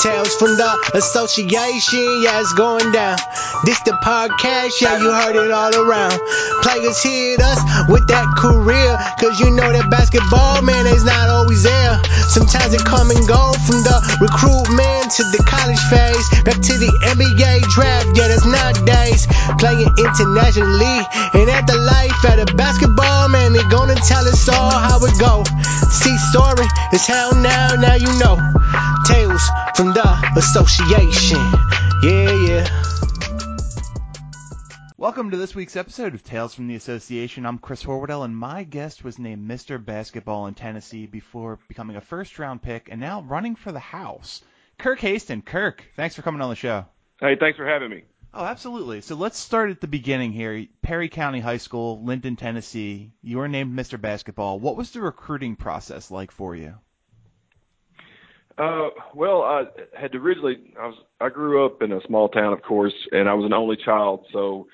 Tales from the association, yeah, it's going down. This the podcast, yeah, you heard it all around. Players hit us with that career, cause you know that basketball, man, is not always there. Sometimes it come and go from the recruitment to the college phase, back to the NBA draft, yeah, that's nowadays. Playing internationally, and at the life at a basketball, man, they gonna tell us all how it go. See story, it's how now, now you know. Tales from the association. Yeah, yeah. Welcome to this week's episode of Tales from the Association. I'm Chris Horwedel, and my guest was named Mr. Basketball in Tennessee before becoming a first round pick and now running for the house. Kirk Haston. Kirk, thanks for coming on the show. Hey, thanks for having me. Oh, absolutely. So let's start at the beginning here. Perry County High School, Linden, Tennessee. You were named Mr. Basketball. What was the recruiting process like for you? Uh, well, I had originally I was I grew up in a small town, of course, and I was an only child. So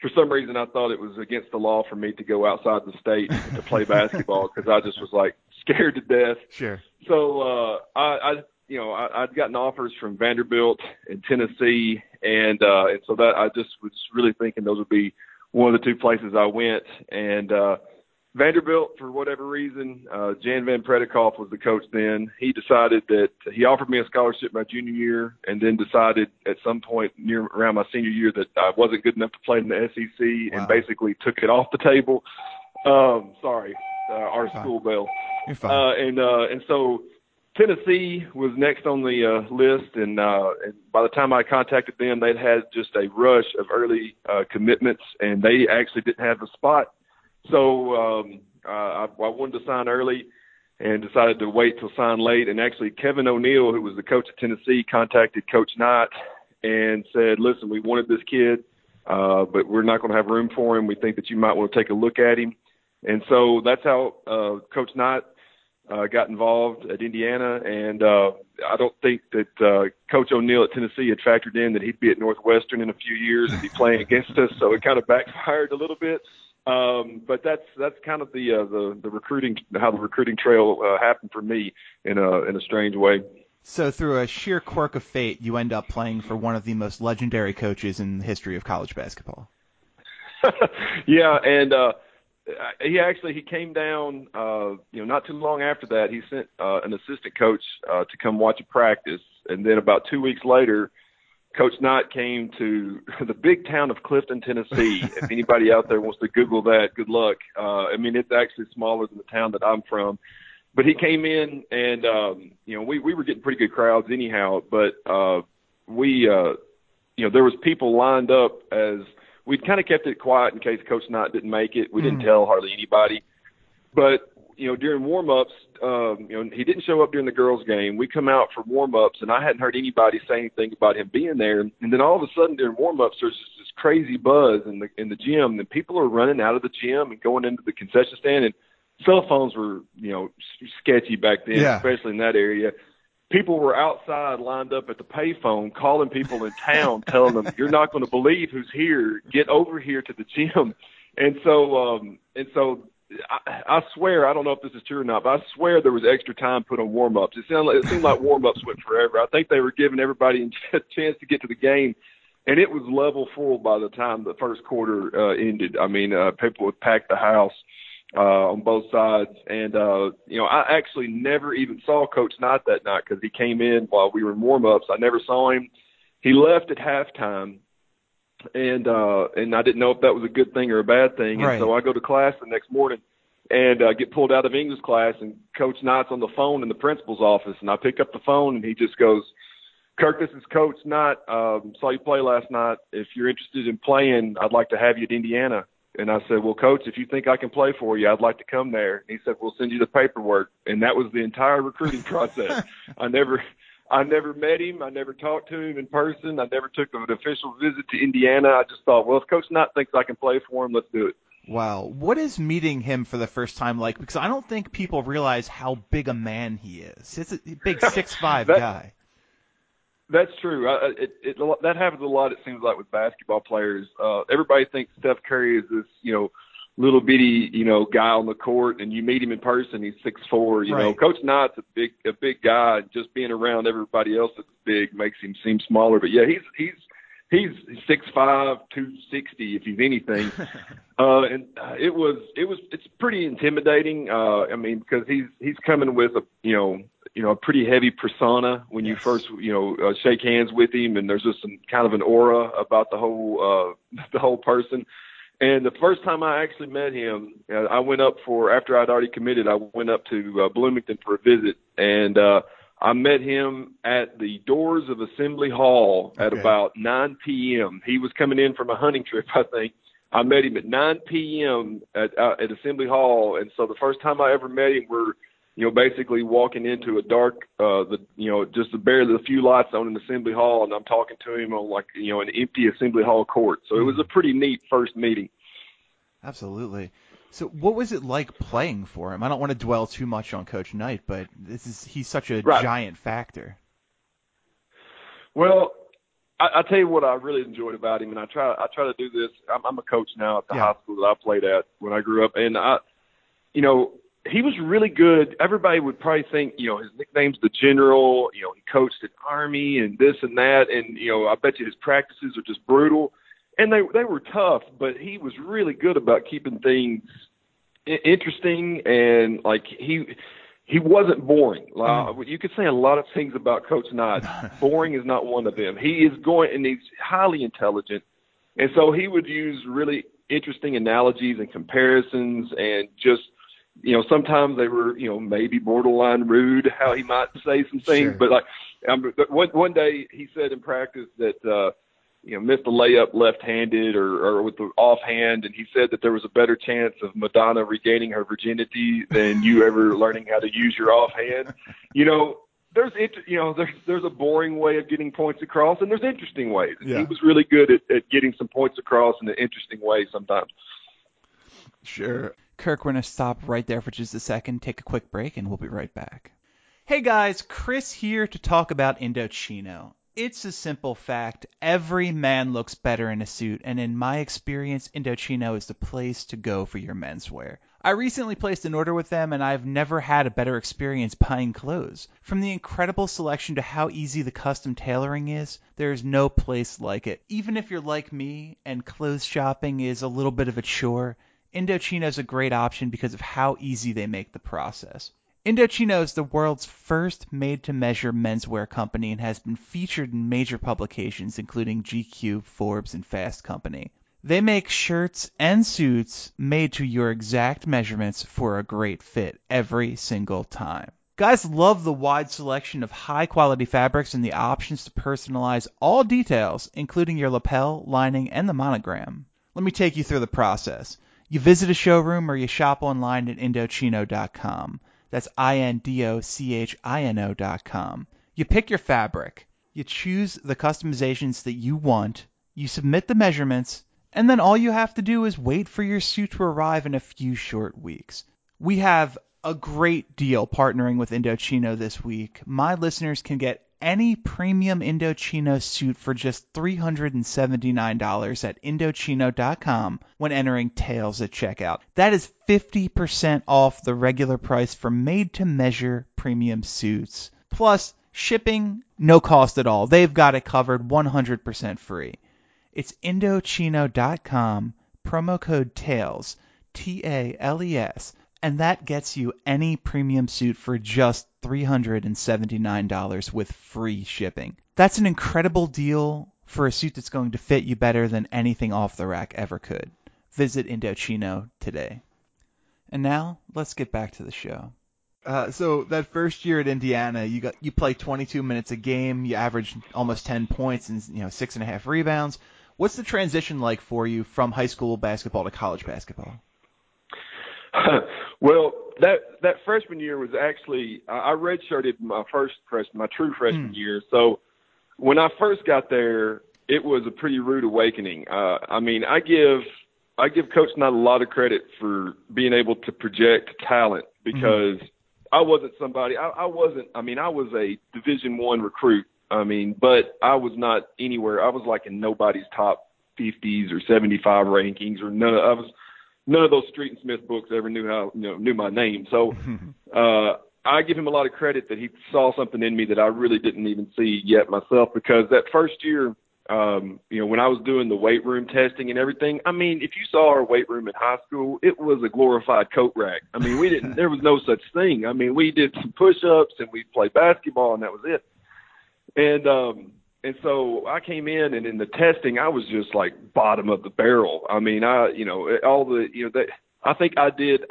for some reason, I thought it was against the law for me to go outside the state to play basketball because I just was like scared to death. Sure. So uh, I, I you know I, I'd gotten offers from Vanderbilt and Tennessee, and uh, and so that I just was really thinking those would be one of the two places I went, and uh, Vanderbilt, for whatever reason, uh, Jan Van Breda Kolff was the coach then. He decided that he offered me a scholarship my junior year, and then decided at some point near around my senior year that I wasn't good enough to play in the SEC, Wow. and basically took it off the table. Um, sorry, uh, our Fine. school bell. You're fine. Uh, and uh, and so Tennessee was next on the uh, list, and, uh, and by the time I contacted them, they'd had just a rush of early uh, commitments, and they actually didn't have a spot. So um, I, I wanted to sign early, and decided to wait till sign late. And actually, Kevin O'Neill, who was the coach of Tennessee, contacted Coach Knight and said, "Listen, we wanted this kid, uh, but we're not going to have room for him. We think that you might want to take a look at him." And so that's how uh, Coach Knight uh, got involved at Indiana, and uh, I don't think that uh, Coach O'Neill at Tennessee had factored in that he'd be at Northwestern in a few years and be playing against us, so it kind of backfired a little bit. Um, but that's that's kind of the uh, the the recruiting how the recruiting trail uh, happened for me in a in a strange way. so through a sheer quirk of fate, you end up playing for one of the most legendary coaches in the history of college basketball. yeah, and uh he actually he came down uh you know not too long after that he sent uh an assistant coach uh to come watch a practice and then about 2 weeks later coach Knight came to the big town of Clifton Tennessee. If anybody out there wants to google that good luck. Uh I mean it's actually smaller than the town that I'm from. But he came in and um you know we we were getting pretty good crowds anyhow. But uh we uh you know there was people lined up as we'd kind of kept it quiet in case Coach Knight didn't make it. We didn't tell hardly anybody. But you know, during warm-ups, um, you know, he didn't show up during the girls' game. We come out for warm-ups, and I hadn't heard anybody say anything about him being there. And then all of a sudden, during warm-ups, there's just this crazy buzz in the in the gym, and people are running out of the gym and going into the concession stand. And cell phones were, you know, sketchy back then, Yeah. especially in that area people were outside lined up at the payphone calling people in town telling them you're not going to believe who's here get over here to the gym and so um and so I, I swear I don't know if this is true or not, but I swear there was extra time put on warm ups. It sounded like, it seemed like warm ups went forever. I think they were giving everybody a chance to get to the game, and it was level full by the time the first quarter uh, ended. I mean, uh, people would pack the house uh, on both sides. And, uh, you know, I actually never even saw Coach Knight that night because he came in while we were in warm ups. I never saw him. He left at halftime. And uh and I didn't know if that was a good thing or a bad thing. Right. And so I go to class the next morning and uh, get pulled out of English class and Coach Knight's on the phone in the principal's office and I pick up the phone and he just goes, Kirk, this is Coach Knight. Um, saw you play last night. If you're interested in playing, I'd like to have you at Indiana. And I said, Well, coach, if you think I can play for you, I'd like to come there. And he said, We'll send you the paperwork. And that was the entire recruiting process. I never I never met him. I never talked to him in person. I never took an official visit to Indiana. I just thought, well, if Coach Knight thinks I can play for him, let's do it. Wow. What is meeting him for the first time like? Because I don't think people realize how big a man he is. It's a big six five guy. That's true. I, it, it, that happens a lot. It seems like with basketball players. Uh, everybody thinks Steph Curry is this, you know, little bitty, you know, guy on the court, and you meet him in person, he's six four. You right. know, Coach Knight's a big, a big guy. Just being around everybody else that's big makes him seem smaller. But yeah, he's he's he's six five, two sixty if he's anything. uh, and uh, it was it was it's pretty intimidating. Uh, I mean, because he's he's coming with a you know you know a pretty heavy persona when you first you know uh, shake hands with him, and there's just some kind of an aura about the whole uh, the whole person. And the first time I actually met him, uh, I went up for after I'd already committed. I went up to uh, Bloomington for a visit, and uh, I met him at the doors of Assembly Hall at Okay. about 9 p.m. He was coming in from a hunting trip, I think. I met him at 9 p.m. at uh, at Assembly Hall, and so the first time I ever met him, we're you know basically walking into a dark, uh, the you know just barely a few lights on an Assembly Hall, and I'm talking to him on like you know an empty Assembly Hall court. So it was a pretty neat first meeting. Absolutely. So what was it like playing for him? I don't want to dwell too much on Coach Knight, but this is he's such a Right. giant factor. Well, I, I tell you what I really enjoyed about him, and I try I try to do this. I'm, I'm a coach now at the Yeah. high school that I played at when I grew up, and I, you know, he was really good. Everybody would probably think, you know, his nickname's the General. You know, he coached at Army and this and that, and you know, I bet you his practices are just brutal, and they they were tough, but he was really good about keeping things i- interesting and like he he wasn't boring. Uh, you could say a lot of things about Coach Knight. boring is not one of them. He is going and he's highly intelligent, and so he would use really interesting analogies and comparisons, and just you know sometimes they were you know maybe borderline rude how he might say some things, Sure. but like um, but one one day he said in practice that. uh you know, missed a layup left-handed or, or with the offhand, and he said that there was a better chance of Madonna regaining her virginity than you ever learning how to use your offhand. You know, there's int- you know there's there's a boring way of getting points across, and there's interesting ways. Yeah. He was really good at, at getting some points across in an interesting way sometimes. Sure. Kirk, we're going to stop right there for just a second, take a quick break, and we'll be right back. Hey guys, Chris here to talk about Indochino. It's a simple fact. Every man looks better in a suit, and in my experience, Indochino is the place to go for your menswear. I recently placed an order with them, and I've never had a better experience buying clothes. From the incredible selection to how easy the custom tailoring is, there's no place like it. Even if you're like me and clothes shopping is a little bit of a chore, Indochino is a great option because of how easy they make the process. Indochino is the world's first made to measure menswear company and has been featured in major publications including GQ, Forbes, and Fast Company. They make shirts and suits made to your exact measurements for a great fit every single time. Guys love the wide selection of high quality fabrics and the options to personalize all details, including your lapel, lining, and the monogram. Let me take you through the process. You visit a showroom or you shop online at Indochino.com. That's I N D O C H I N O dot com. You pick your fabric. You choose the customizations that you want. You submit the measurements. And then all you have to do is wait for your suit to arrive in a few short weeks. We have a great deal partnering with Indochino this week. My listeners can get any premium Indochino suit for just $379 at Indochino.com when entering Tales at checkout. That is 50% off the regular price for made to measure premium suits. Plus, shipping, no cost at all. They've got it covered 100% free. It's Indochino.com, promo code TALES, T A L E S, and that gets you any premium suit for just $379 with free shipping. That's an incredible deal for a suit that's going to fit you better than anything off the rack ever could. Visit Indochino today. And now, let's get back to the show. Uh, so that first year at Indiana, you got you played 22 minutes a game. You averaged almost 10 points and you know six and a half rebounds. What's the transition like for you from high school basketball to college basketball? well, that that freshman year was actually I I redshirted my first freshman, my true freshman Hmm. year. So when I first got there, it was a pretty rude awakening. Uh, I mean, I give I give Coach Knight a lot of credit for being able to project talent because mm-hmm. I wasn't somebody. I, I wasn't. I mean, I was a Division One recruit. I mean, but I was not anywhere. I was like in nobody's top 50s or 75 rankings or none. Of, I was none of those Street and Smith books ever knew how you know knew my name. So uh, I give him a lot of credit that he saw something in me that I really didn't even see yet myself. Because that first year, um, you know, when I was doing the weight room testing and everything, I mean, if you saw our weight room in high school, it was a glorified coat rack. I mean, we didn't. there was no such thing. I mean, we did some push-ups and we played basketball, and that was it. And um, and so I came in, and in the testing, I was just like bottom of the barrel. I mean, I you know all the you know that I think I did.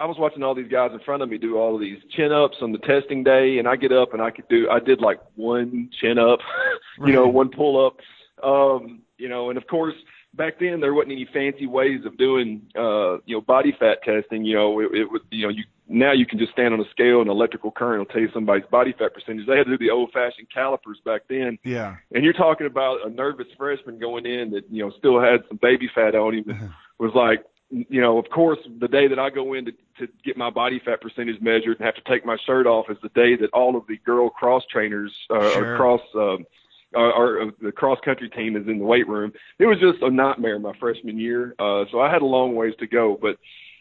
I was watching all these guys in front of me do all of these chin ups on the testing day, and I get up and I could do. I did like one chin up, you know, one pull up, um, you know, and of course back then there wasn't any fancy ways of doing uh you know body fat testing you know it, it was you know you now you can just stand on a scale and electrical current will tell you somebody's body fat percentage. They had to do the old fashioned calipers back then. Yeah. And you're talking about a nervous freshman going in that, you know, still had some baby fat on him and was like, you know, of course, the day that I go in to, to get my body fat percentage measured and have to take my shirt off is the day that all of the girl cross trainers uh, sure. or cross, um, or, or the cross country team is in the weight room. It was just a nightmare my freshman year. Uh, so I had a long ways to go, but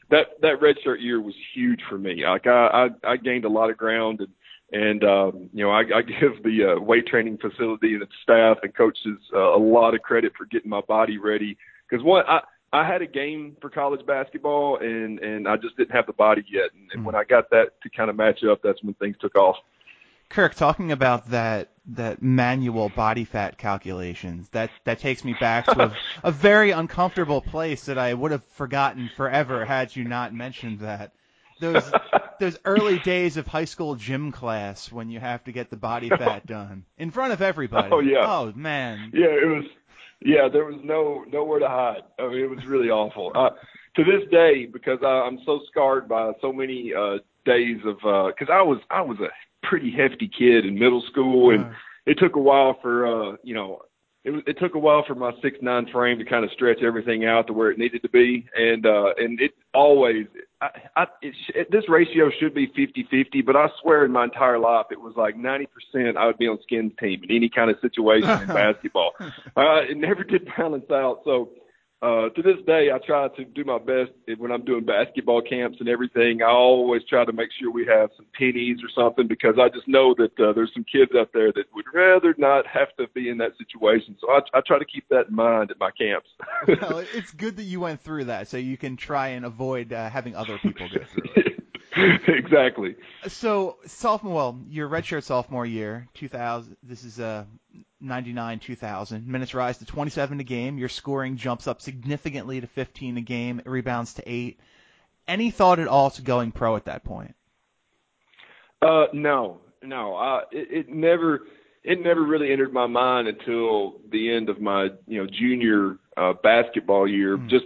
that that redshirt year was huge for me. Like I I, I gained a lot of ground and and um, you know I, I give the uh, weight training facility and its staff and coaches uh, a lot of credit for getting my body ready because one I I had a game for college basketball and and I just didn't have the body yet and, and when I got that to kind of match up that's when things took off. Kirk, talking about that that manual body fat calculations, that that takes me back to a, a very uncomfortable place that I would have forgotten forever had you not mentioned that. Those those early days of high school gym class when you have to get the body fat done in front of everybody. Oh yeah. Oh man. Yeah, it was. Yeah, there was no nowhere to hide. I mean, it was really awful. Uh, to this day, because I, I'm so scarred by so many uh, days of because uh, I was I was a pretty hefty kid in middle school, and it took a while for uh, you know it, it took a while for my six nine frame to kind of stretch everything out to where it needed to be, and uh, and it always I, I it, it, this ratio should be fifty fifty, but I swear in my entire life it was like ninety percent I would be on Skin's team in any kind of situation in basketball. Uh, it never did balance out, so uh, to this day, I try to do my best when I'm doing basketball camps and everything. I always try to make sure we have some pennies or something because I just know that uh, there's some kids out there that would rather not have to be in that situation. So I, I try to keep that in mind at my camps. well, it's good that you went through that so you can try and avoid uh, having other people go through it. exactly. So sophomore, well, your redshirt sophomore year, 2000. This is uh 99 2000. Minutes rise to 27 a game. Your scoring jumps up significantly to 15 a game. It rebounds to eight. Any thought at all to going pro at that point? Uh, no, no. Uh, it, it never, it never really entered my mind until the end of my, you know, junior uh, basketball year. Mm. Just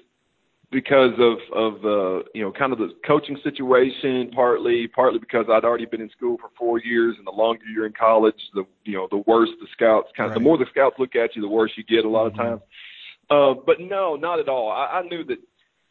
because of of the you know kind of the coaching situation partly partly because I'd already been in school for four years and the longer you're in college the you know the worse the scouts kind of right. the more the scouts look at you the worse you get a lot of mm-hmm. times uh but no not at all I, I knew that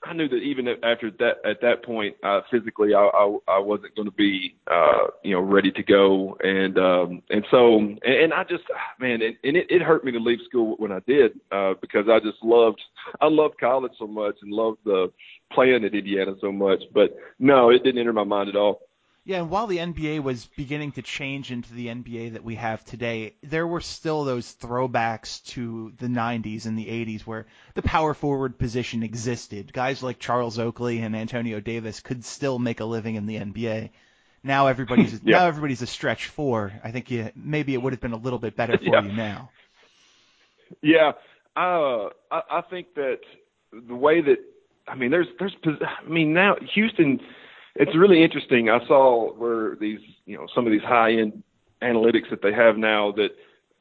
I knew that even after that at that point uh, physically I, I I wasn't going to be uh you know ready to go and um and so and, and I just man and, and it, it hurt me to leave school when I did uh because I just loved I loved college so much and loved the playing at Indiana so much but no it didn't enter my mind at all. Yeah, and while the NBA was beginning to change into the NBA that we have today, there were still those throwbacks to the 90s and the 80s where the power forward position existed. Guys like Charles Oakley and Antonio Davis could still make a living in the NBA. Now everybody's yeah. now everybody's a stretch four. I think you, maybe it would have been a little bit better for yeah. you now. Yeah, uh, I, I think that the way that I mean, there's there's I mean now Houston it's really interesting. I saw where these, you know, some of these high end analytics that they have now that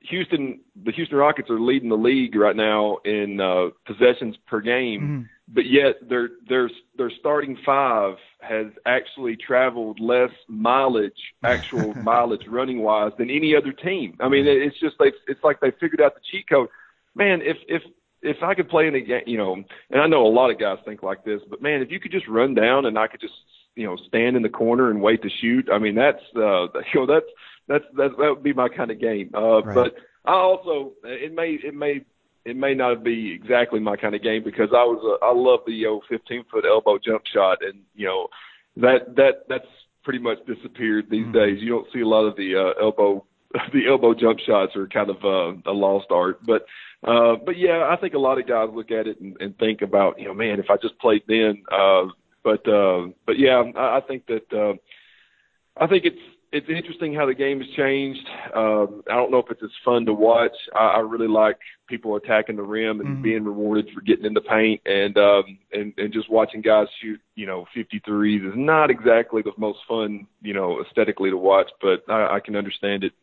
Houston, the Houston Rockets are leading the league right now in uh, possessions per game, mm-hmm. but yet their their their starting five has actually traveled less mileage, actual mileage running wise, than any other team. I mean, it's just they it's like they figured out the cheat code. Man, if if if I could play in a game, you know, and I know a lot of guys think like this, but man, if you could just run down and I could just you know stand in the corner and wait to shoot, I mean that's uh, you know that's that's that that would be my kind of game. Uh, right. But I also it may it may it may not be exactly my kind of game because I was a, I love the old 15 foot elbow jump shot and you know that that that's pretty much disappeared these mm-hmm. days. You don't see a lot of the uh, elbow the elbow jump shots are kind of uh, a lost art. But uh, but yeah, I think a lot of guys look at it and, and think about you know man if I just played then. Uh, but uh, but yeah, I, I think that uh, I think it's it's interesting how the game has changed. Um, I don't know if it's as fun to watch. I, I really like people attacking the rim and mm-hmm. being rewarded for getting in the paint and um and, and just watching guys shoot, you know, 53s is not exactly the most fun, you know, aesthetically to watch, but I, I can understand it.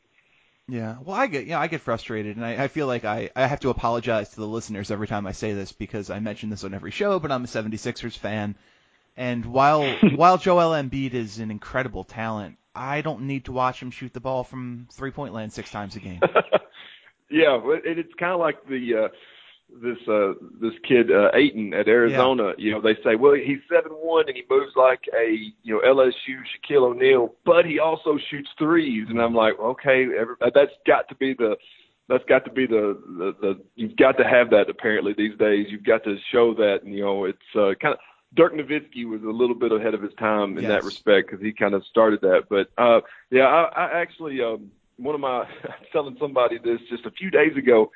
Yeah, well, I get yeah, I get frustrated, and I, I feel like I, I have to apologize to the listeners every time I say this because I mention this on every show, but I'm a 76ers fan, and while while Joel Embiid is an incredible talent, I don't need to watch him shoot the ball from three point land six times a game. yeah, it, it's kind of like the uh, this uh, this kid uh, Ayton at Arizona. Yeah. You know, they say, well, he's seven one and he moves like a you know LSU Shaquille O'Neal, but he also shoots threes. And I'm like, okay, every, that's got to be the that's got to be the, the the you've got to have that apparently these days. You've got to show that. And, you know, it's uh, kind of Dirk Nowitzki was a little bit ahead of his time in yes. that respect because he kind of started that. But uh, yeah, I, I actually um, one of my telling somebody this just a few days ago.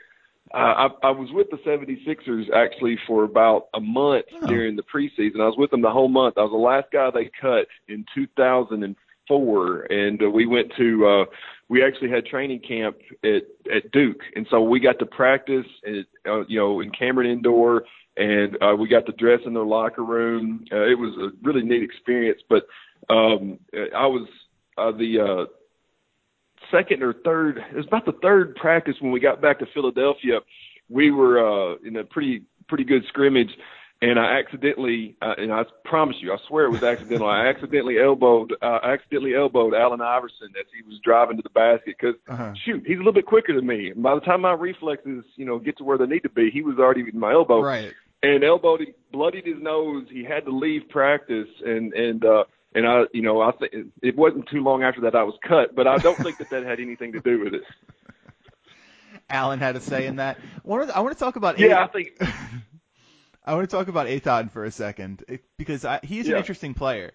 Uh, I, I was with the 76ers actually for about a month oh. during the preseason. I was with them the whole month. I was the last guy they cut in 2004, and uh, we went to uh, we actually had training camp at at Duke, and so we got to practice at uh, you know in Cameron Indoor and uh, we got to dress in their locker room. Uh, it was a really neat experience. But um, I was uh, the uh, second or third. It was about the third practice when we got back to Philadelphia. We were uh, in a pretty pretty good scrimmage, and I accidentally, uh, and I promise you, I swear it was accidental. I accidentally elbowed, uh, I accidentally elbowed Allen Iverson as he was driving to the basket. Because uh-huh. shoot, he's a little bit quicker than me. And by the time my reflexes, you know, get to where they need to be, he was already in my elbow. Right. And elbowed, bloodied his nose. He had to leave practice, and and uh, and I, you know, I think it wasn't too long after that I was cut. But I don't think that that had anything to do with it. Allen had a say in that. I want to talk about. Yeah, I think. I want to talk about Ayton for a second because I, he's an interesting player.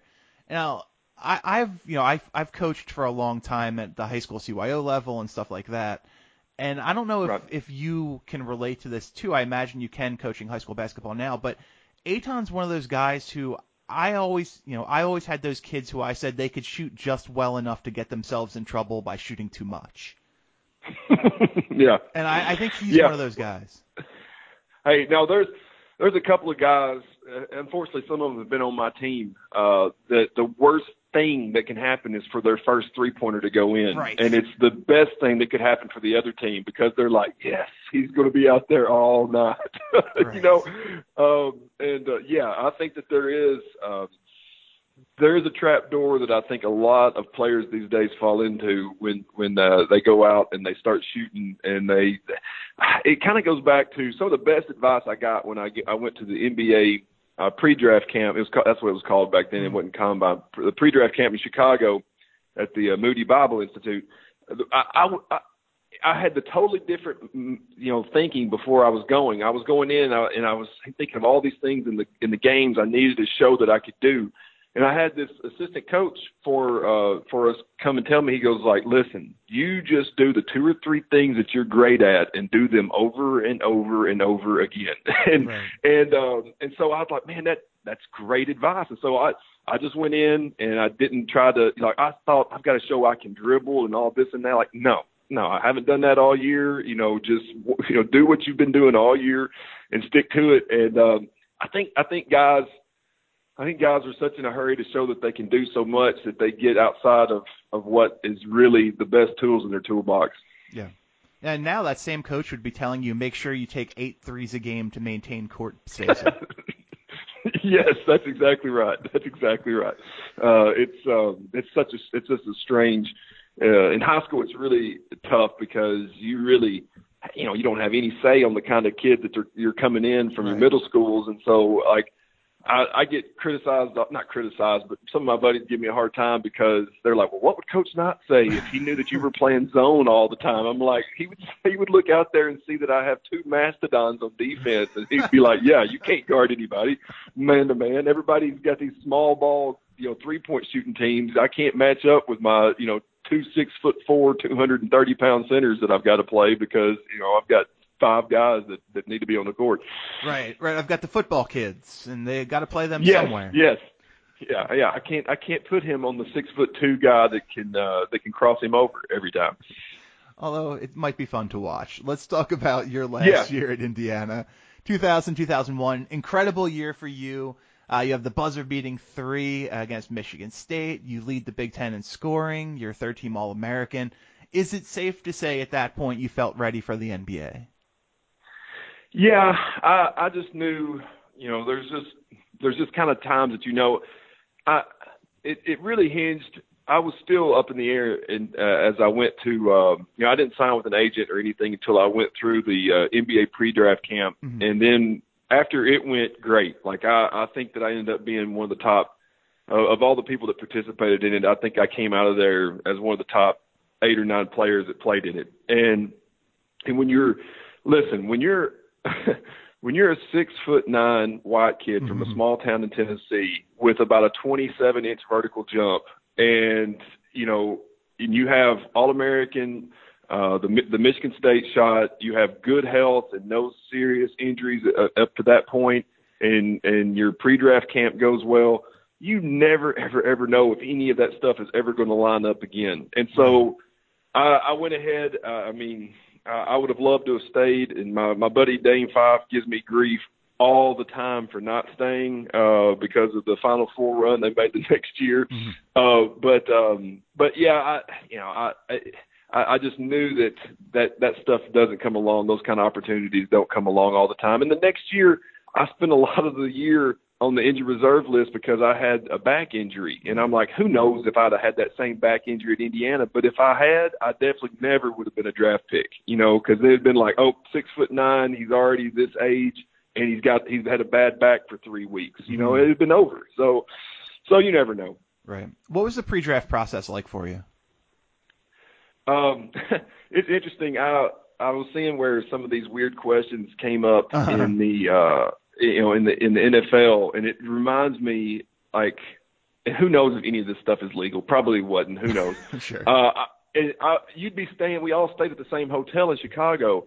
Now, I, I've you know I've I've coached for a long time at the high school CYO level and stuff like that, and I don't know if right. if you can relate to this too. I imagine you can coaching high school basketball now, but Ayton's one of those guys who I always you know I always had those kids who I said they could shoot just well enough to get themselves in trouble by shooting too much. yeah. And I, I think he's yeah. one of those guys. Hey, now there's there's a couple of guys. Uh, unfortunately, some of them have been on my team. Uh, that the worst thing that can happen is for their first three pointer to go in, right. and it's the best thing that could happen for the other team because they're like, yes, he's going to be out there all night, right. you know. Um, and uh, yeah, I think that there is. Um, there is a trap door that I think a lot of players these days fall into when when uh, they go out and they start shooting and they it kind of goes back to some of the best advice I got when I get, I went to the NBA uh, pre-draft camp. It was that's what it was called back then. It wasn't combine. The pre-draft camp in Chicago at the uh, Moody Bible Institute. I, I, I I had the totally different, you know, thinking before I was going. I was going in and I, and I was thinking of all these things in the in the games I needed to show that I could do and I had this assistant coach for uh for us come and tell me he goes like, "Listen, you just do the two or three things that you're great at and do them over and over and over again." and right. and um and so I was like, "Man, that that's great advice." And so I I just went in and I didn't try to like I thought I've got to show I can dribble and all this and that like, "No. No, I haven't done that all year. You know, just you know, do what you've been doing all year and stick to it." And um I think I think guys I think guys are such in a hurry to show that they can do so much that they get outside of of what is really the best tools in their toolbox. Yeah. And now that same coach would be telling you make sure you take eight threes a game to maintain court status. yes, that's exactly right. That's exactly right. Uh, it's um, it's such a it's just a strange. Uh, in high school, it's really tough because you really you know, you don't have any say on the kind of kid that you're, you're coming in from Right. your middle schools, and so like I, I get criticized, not criticized, but some of my buddies give me a hard time because they're like, "Well, what would Coach Knight say if he knew that you were playing zone all the time?" I'm like, he would he would look out there and see that I have two mastodons on defense, and he'd be like, "Yeah, you can't guard anybody, man to man. Everybody's got these small ball, you know, three point shooting teams. I can't match up with my, you know." Two six foot four, two hundred and thirty pound centers that I've got to play because you know I've got five guys that that need to be on the court. Right, right. I've got the football kids, and they got to play them yes, somewhere. Yes. Yeah, yeah. I can't I can't put him on the six foot two guy that can uh that can cross him over every time. Although it might be fun to watch. Let's talk about your last Yeah. year at Indiana. 2000, 2001, incredible year for you. Uh, you have the buzzer beating three against Michigan State. You lead the Big Ten in scoring. You're third team All American. Is it safe to say at that point you felt ready for the NBA? Yeah, I I just knew, you know, there's just there's just kind of times that you know, I it it really hinged. I was still up in the air, and uh, as I went to, uh, you know, I didn't sign with an agent or anything until I went through the uh, NBA pre-draft camp, Mhm. and then after it went great. Like I I think that I ended up being one of the top uh, of all the people that participated in it. I think I came out of there as one of the top eight or nine players that played in it, and and when you're listen when you're when you're a six foot nine white kid from a Mhm. small town in Tennessee with about a 27 inch vertical jump, and you know, and you have All American, uh, the the Michigan State shot, you have good health and no serious injuries uh, up to that point, and and your pre-draft camp goes well. You never ever ever know if any of that stuff is ever going to line up again, and so. I, I went ahead. Uh, I mean, I, I would have loved to have stayed, and my my buddy Dane Fife gives me grief all the time for not staying uh, because of the Final Four run they made the next year. Mhm. Uh, but um, but yeah, I you know I. I I just knew that that that stuff doesn't come along. Those kind of opportunities don't come along all the time. And the next year, I spent a lot of the year on the injured reserve list because I had a back injury, and I'm like, who knows if I'd have had that same back injury at Indiana? But if I had, I definitely never would have been a draft pick, you know, because they'd been like, oh, six foot nine, he's already this age, and he's got he's had a bad back for three weeks, you know, Mhm. it had been over. So, so you never know. Right. What was the pre-draft process like for you? Um, it's interesting. I I was seeing where some of these weird questions came up Uh-huh. in the uh you know in the in the NFL, and it reminds me like and who knows if any of this stuff is legal? Probably wasn't. Who knows? sure. Uh, I, and I, you'd be staying. We all stayed at the same hotel in Chicago,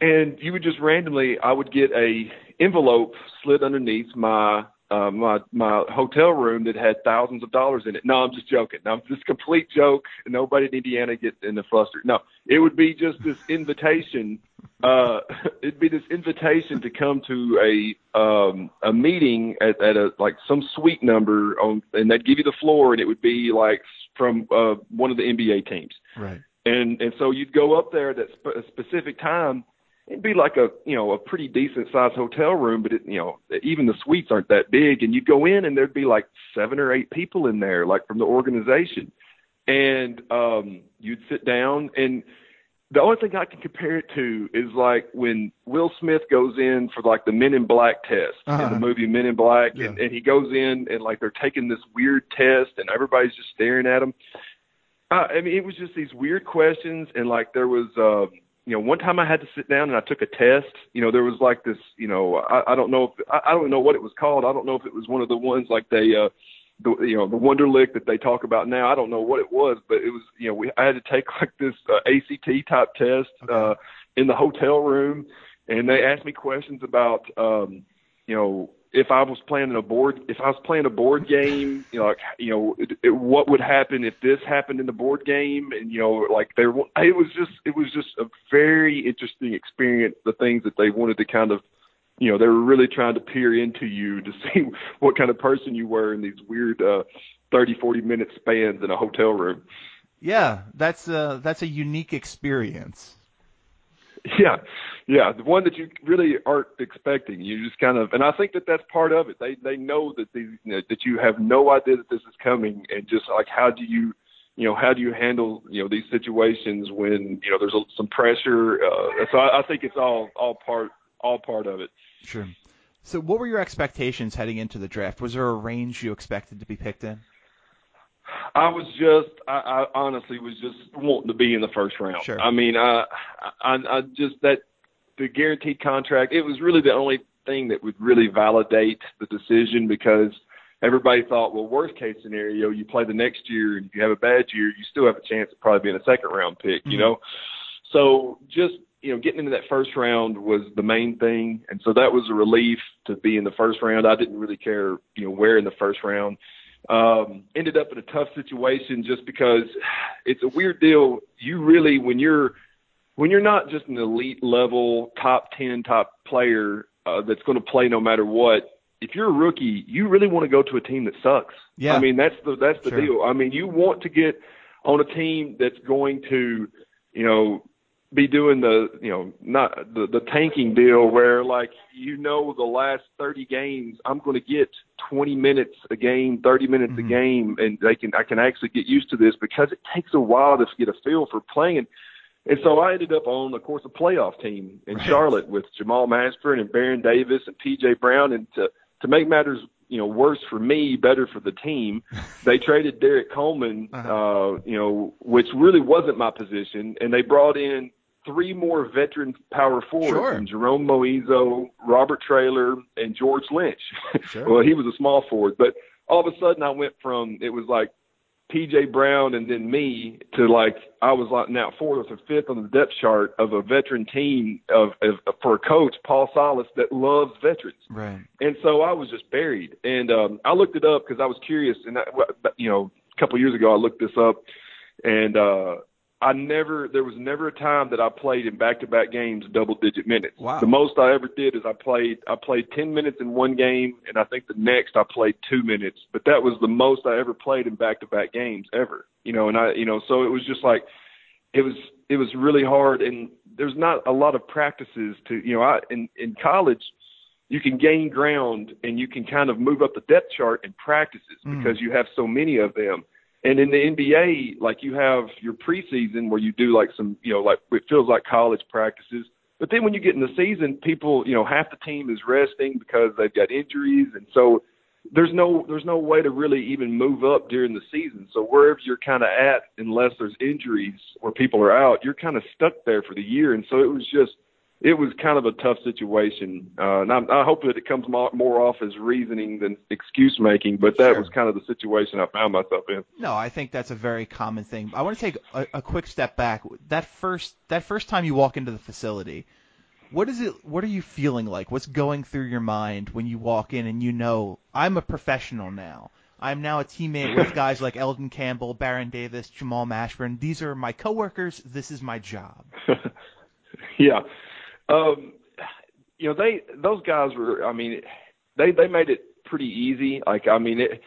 and you would just randomly. I would get a envelope slid underneath my uh, my my hotel room that had thousands of dollars in it. No, I'm just joking. No, just a complete joke. Nobody in Indiana get in the fluster. No, it would be just this invitation. Uh, it'd be this invitation to come to a um, a meeting at, at a like some suite number on, and they'd give you the floor, and it would be like from uh, one of the NBA teams. right. And and so you'd go up there at that sp- a specific time. It'd be like a you know a pretty decent sized hotel room, but it, you know even the suites aren't that big. And you'd go in and there'd be like seven or eight people in there, like from the organization. And um, you'd sit down, and the only thing I can compare it to is like when Will Smith goes in for like the Men in Black test Uh-huh. in the movie Men in Black, Yeah. and, and he goes in and like they're taking this weird test, and everybody's just staring at him. Uh, I mean, it was just these weird questions, and like there was, uh, you know, one time I had to sit down and I took a test. You know, there was like this, you know, I, I don't know if I, I don't know what it was called. I don't know if it was one of the ones like they, uh, the you know, the Wonderlic that they talk about now. I don't know what it was, but it was, you know, we I had to take like this uh, ACT type test uh, in the hotel room, and they asked me questions about, um, you know, if I was playing a board, if I was playing a board game, you know, like, you know, it, it, what would happen if this happened in the board game, and you know, like there, it was just, it was just a very interesting experience. The things that they wanted to kind of, you know, they were really trying to peer into you to see what kind of person you were in these weird, uh, 30, 40 minute spans in a hotel room. Yeah, that's a that's a unique experience. Yeah, yeah, the one that you really aren't expecting. You just kind of, and I think that that's part of it. They they know that these you know, that you have no idea that this is coming, and just like how do you, you know, how do you handle, you know, these situations when, you know, there's a, some pressure. Uh, so I, I think it's all, all part, all part of it. Sure. So what were your expectations heading into the draft? Was there a range you expected to be picked in? I was just, I, I honestly was just wanting to be in the first round. Sure. I mean, I, I, I just that the guaranteed contract. It was really the only thing that would really validate the decision because everybody thought, well, worst case scenario, you play the next year and if you have a bad year, you still have a chance of probably being a second round pick, you mm-hmm. know? So just, you know, getting into that first round was the main thing. And so that was a relief to be in the first round. I didn't really care, you know, where in the first round. Um, ended up in a tough situation just because it's a weird deal. You really, when you're, when you're not just an elite level top 10 top player uh, that's going to play no matter what, if you're a rookie, you really want to go to a team that sucks. Yeah. I mean, that's the that's the sure. deal. I mean, you want to get on a team that's going to, you know, be doing the, you know, not the the tanking deal where like you know the last 30 games I'm going to get 20 minutes a game, 30 minutes mm-hmm. a game and they can I can actually get used to this because it takes a while to get a feel for playing and so I ended up on, of course, a playoff team in right. Charlotte with Jamal Mashburn and Baron Davis and P.J. Brown. And to to make matters, you know, worse for me, better for the team, they traded Derrick Coleman, uh-huh. uh, you know, which really wasn't my position, and they brought in three more veteran power forwards, sure. Jerome Moiso, Robert Traylor, and George Lynch. Sure. well, he was a small forward, but all of a sudden I went from it was like PJ Brown and then me to like I was like now fourth or fifth on the depth chart of a veteran team of, of for a coach Paul Silas that loves veterans. Right. And so I was just buried, and um, I looked it up because I was curious, and I, you know a couple years ago I looked this up, and uh, I never there was never a time that I played in back to back games double digit minutes. Wow. The most I ever did is I played I played ten minutes in one game and I think the next I played two minutes. But that was the most I ever played in back to back games ever. You know, and I you know, so it was just like it was it was really hard and there's not a lot of practices to you know, I in, in college you can gain ground and you can kind of move up the depth chart in practices mm. because you have so many of them and in the NBA, like you have your preseason where you do like some, you know, like it feels like college practices. But then when you get in the season, people, you know, half the team is resting because they've got injuries, and so there's no there's no way to really even move up during the season. So wherever you're kind of at, unless there's injuries where people are out, you're kind of stuck there for the year. And so it was just it was kind of a tough situation. Uh, and I, I hope that it comes more, off as reasoning than excuse making, but that sure. was kind of the situation I found myself in. No, I think that's a very common thing. I want to take a, a quick step back. That first that first time you walk into the facility, what is it? What are you feeling like? What's going through your mind when you walk in and you know I'm a professional now? I'm now a teammate with guys like Elden Campbell, Baron Davis, Jamal Mashburn. These are my coworkers. This is my job. yeah. Um, you know, they those guys were. I mean, they they made it pretty easy. Like, I mean, it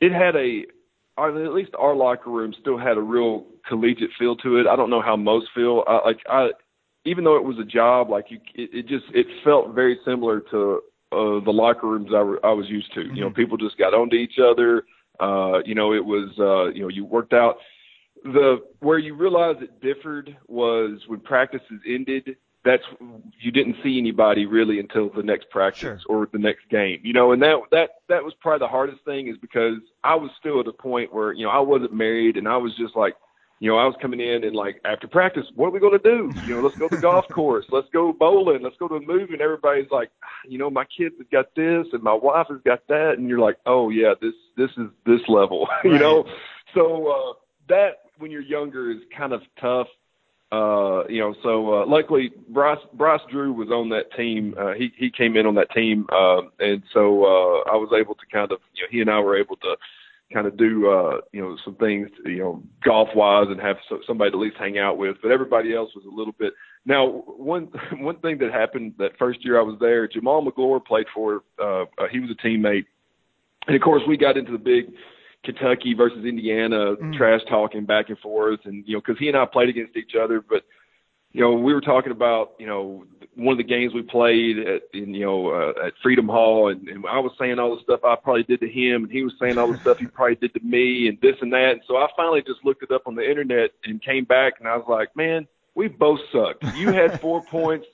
it had a. I mean, at least our locker room still had a real collegiate feel to it. I don't know how most feel. I, like I, even though it was a job, like you, it, it just it felt very similar to uh, the locker rooms I, were, I was used to. Mm-hmm. You know, people just got onto each other. Uh, you know, it was uh, you know you worked out. The where you realized it differed was when practices ended that's you didn't see anybody really until the next practice sure. or the next game, you know, and that that that was probably the hardest thing is because I was still at a point where you know I wasn't married and I was just like, you know, I was coming in and like after practice, what are we going to do? You know, let's go to the golf course, let's go bowling, let's go to a movie, and everybody's like, you know, my kids have got this and my wife has got that, and you're like, oh yeah, this this is this level, right. you know, so uh, that when you're younger is kind of tough uh, you know, so uh, luckily Bryce Bryce Drew was on that team. Uh, he he came in on that team, uh, and so uh, I was able to kind of, you know, he and I were able to kind of do, uh, you know, some things, you know, golf wise, and have so, somebody to at least hang out with. But everybody else was a little bit. Now, one one thing that happened that first year I was there, Jamaal Magloire played for. Uh, uh, he was a teammate, and of course we got into the big Kentucky versus Indiana, mm. trash talking back and forth, and you know, because he and I played against each other, but you know, we were talking about, you know, one of the games we played at, in, you know, uh, at Freedom Hall, and, and I was saying all the stuff I probably did to him, and he was saying all the stuff he probably did to me, and this and that. And so I finally just looked it up on the internet and came back, and I was like, man, we both sucked. You had four points.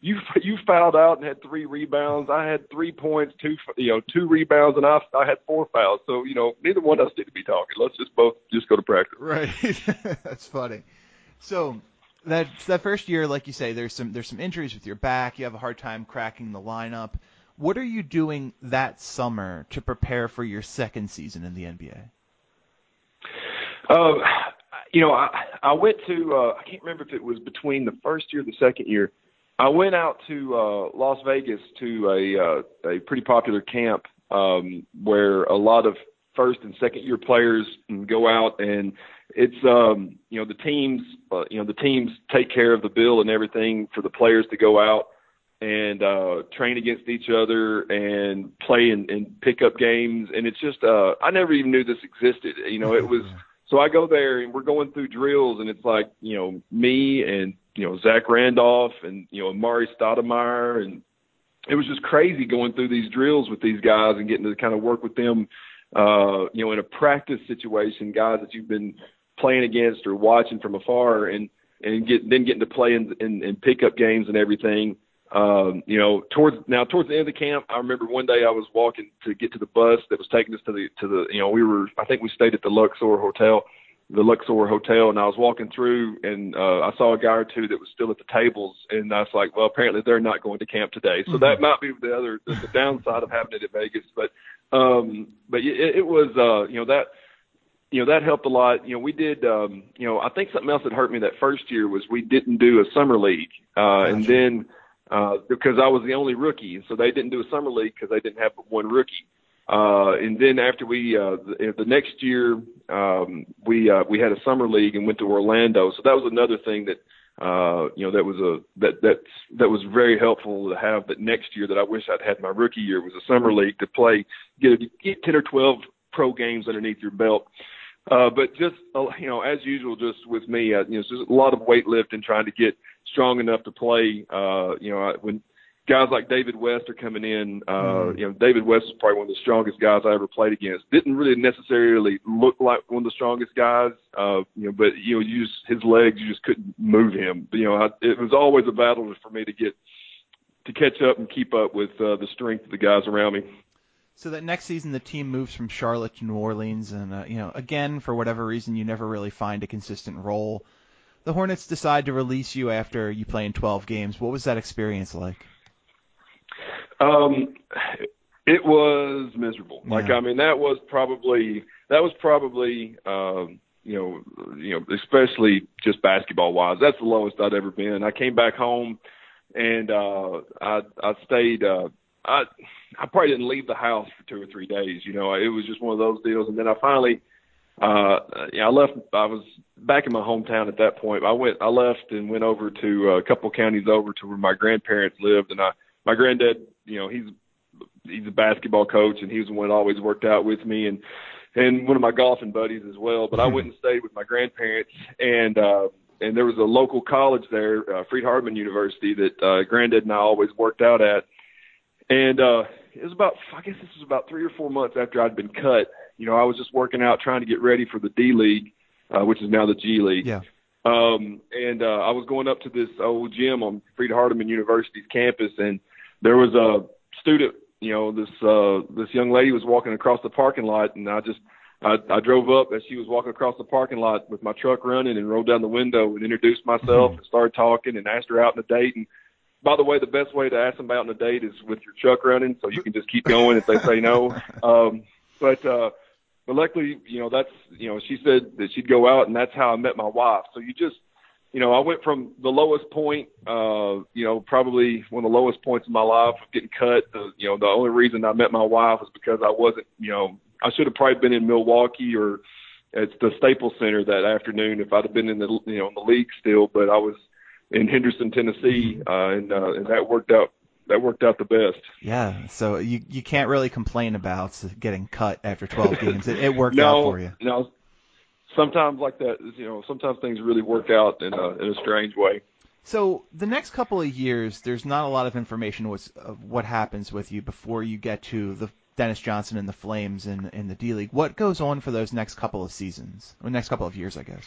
You you fouled out and had three rebounds. I had three points, two you know two rebounds, and I I had four fouls. So you know neither one of us need to be talking. Let's just both just go to practice. Right. That's funny. So that that first year, like you say, there's some there's some injuries with your back. You have a hard time cracking the lineup. What are you doing that summer to prepare for your second season in the NBA? Uh, you know, I I went to uh, I can't remember if it was between the first year or the second year. I went out to uh, Las Vegas to a uh, a pretty popular camp um, where a lot of first and second year players go out and it's um you know the teams uh, you know the teams take care of the bill and everything for the players to go out and uh train against each other and play and, and pick up games. And it's just uh I never even knew this existed. You know it was so I go there and we're going through drills and it's like you know me and you know Zach Randolph and you know Amar'e Stoudemire and it was just crazy going through these drills with these guys and getting to kind of work with them uh you know in a practice situation guys that you've been playing against or watching from afar and and get then getting to play in in, in pickup games and everything. Um, you know, towards now towards the end of the camp, I remember one day I was walking to get to the bus that was taking us to the to the you know we were I think we stayed at the Luxor Hotel, the Luxor Hotel, and I was walking through and uh, I saw a guy or two that was still at the tables, and I was like, well, apparently they're not going to camp today, so mm-hmm. that might be the other the, the downside of having it at Vegas, but um, but it, it was uh, you know that you know that helped a lot. You know, we did. Um, you know, I think something else that hurt me that first year was we didn't do a summer league, uh, gotcha. and then uh, because I was the only rookie, and so they didn't do a summer league because they didn't have one rookie. Uh, and then after we uh, the, the next year, um, we uh, we had a summer league and went to Orlando. So that was another thing that uh, you know that was a that that that was very helpful to have. That next year that I wish I'd had my rookie year was a summer league to play, get a, get ten or twelve pro games underneath your belt. Uh, but just uh, you know, as usual, just with me, uh, you know, it's just a lot of weightlifting, trying to get strong enough to play. Uh, you know, when guys like David West are coming in, uh, mm-hmm. you know, David West is probably one of the strongest guys I ever played against. Didn't really necessarily look like one of the strongest guys, uh, you know, but you know, you just, his legs, you just couldn't move him. But, you know, I, it was always a battle for me to get to catch up and keep up with uh, the strength of the guys around me. So that next season, the team moves from Charlotte to New Orleans, and uh, you know, again, for whatever reason, you never really find a consistent role. The Hornets decide to release you after you play in 12 games. What was that experience like? Um, it was miserable. Yeah. Like I mean, that was probably that was probably um, you know you know especially just basketball wise. That's the lowest I'd ever been. I came back home and uh, I I stayed. Uh, I I probably didn't leave the house for two or three days. You know, it was just one of those deals. And then I finally, uh, yeah, I left. I was back in my hometown at that point. I went, I left and went over to uh, a couple counties over to where my grandparents lived. And I, my granddad, you know, he's he's a basketball coach, and he was the one that always worked out with me, and and one of my golfing buddies as well. But I went and stayed with my grandparents, and uh, and there was a local college there, uh, Freed-Hardeman University, that uh, granddad and I always worked out at. And uh, it was about I guess this was about three or four months after I'd been cut. You know, I was just working out trying to get ready for the D League, uh, which is now the G League. Yeah. Um, and uh, I was going up to this old gym on Freed-Hardeman University's campus, and there was a student. You know, this uh, this young lady was walking across the parking lot, and I just I, I drove up as she was walking across the parking lot with my truck running, and rolled down the window and introduced myself mm-hmm. and started talking and asked her out on a date. And by the way, the best way to ask them out on a date is with your truck running, so you can just keep going if they say no. Um, but uh, but luckily, you know, that's you know, she said that she'd go out, and that's how I met my wife. So you just, you know, I went from the lowest point, uh, you know, probably one of the lowest points in my life, of getting cut. The, you know, the only reason I met my wife was because I wasn't, you know, I should have probably been in Milwaukee or at the Staples Center that afternoon if I'd have been in the you know in the league still, but I was in Henderson, Tennessee, uh, and uh, and that worked out that worked out the best. Yeah, so you you can't really complain about getting cut after 12 games. It, it worked no, out for you. No, sometimes like that, you know, sometimes things really work out in a in a strange way. So the next couple of years, there's not a lot of information of what happens with you before you get to the Dennis Johnson and the Flames in in the D League. What goes on for those next couple of seasons, or next couple of years, I guess?